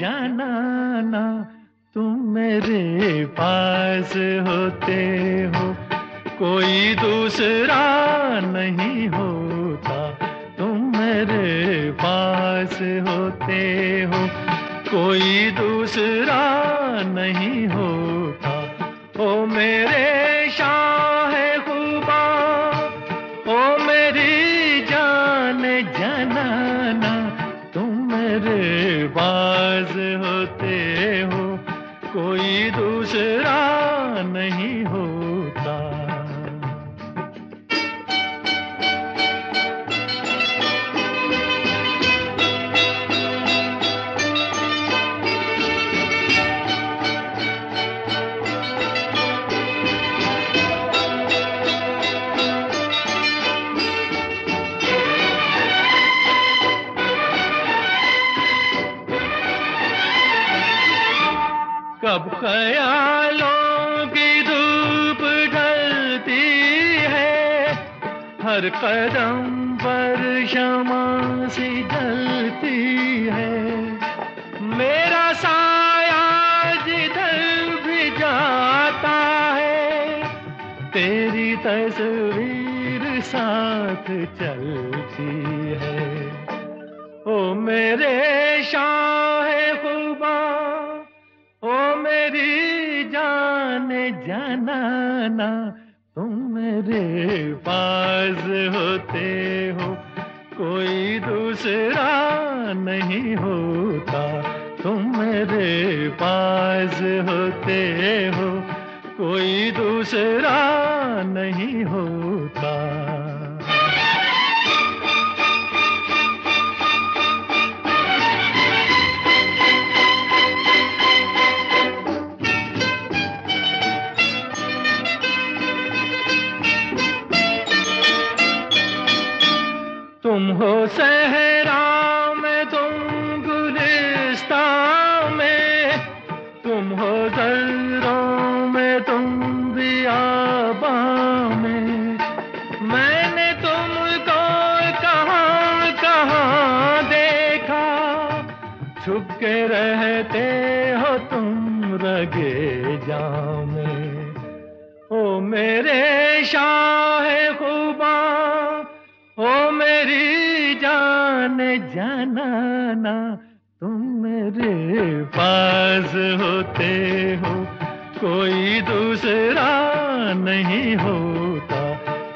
जाना ना, तुम मेरे पास होते हो। कोई दूसरा नहीं होता, तुम मेरे पास होते हो। कोई दूसरा नहीं होता, ओ मेरे शाह खुबा ओ मेरी जान जनाना तुम मेरे बाज कब ख्यालों की धूप ढलती है? हर कदम पर क्षमा सी जलती है। मेरा साया जिधर भी जाता है, तेरी तस्वीर साथ चलती है। ओ मेरे शाह जान ना तुम मेरे पास होते हो। कोई दूसरा नहीं होता, तुम मेरे पास होते हो। कोई दूसरा नहीं होता। तुम हो सहरा में तुम गुलिस्ता में। तुम हो जर्रों में तुम बियाबा में। मैंने तुमको कहाँ कहाँ देखा। छुप के रहते हो तुम रगे जामे। ओ मेरे शाह खुबा जान ना, तुम मेरे पास होते हो। कोई दूसरा नहीं होता,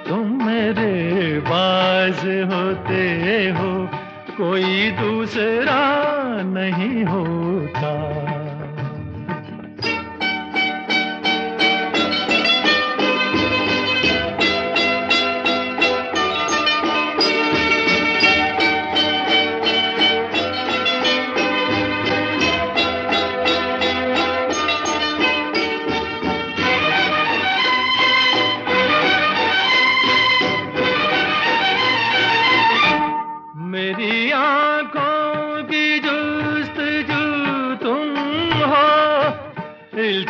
तुम मेरे पास होते हो। कोई दूसरा नहीं होता।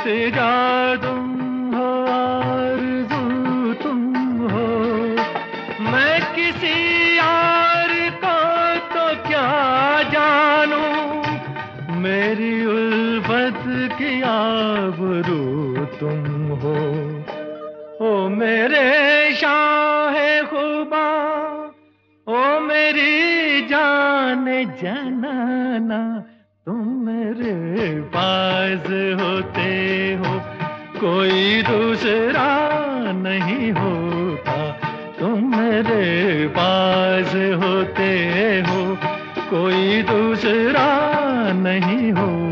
इल्तिजा तुम हो, आरज़ू तुम हो। मैं किसी यार को तो क्या जानू? मेरी उल्फत की आबरू तुम हो। ओ मेरे शाह खुबा, ओ मेरी जान जनाना। तुम मेरे पास होते हो। कोई दूसरा नहीं होता। तुम मेरे पास होते हो। कोई दूसरा नहीं हो।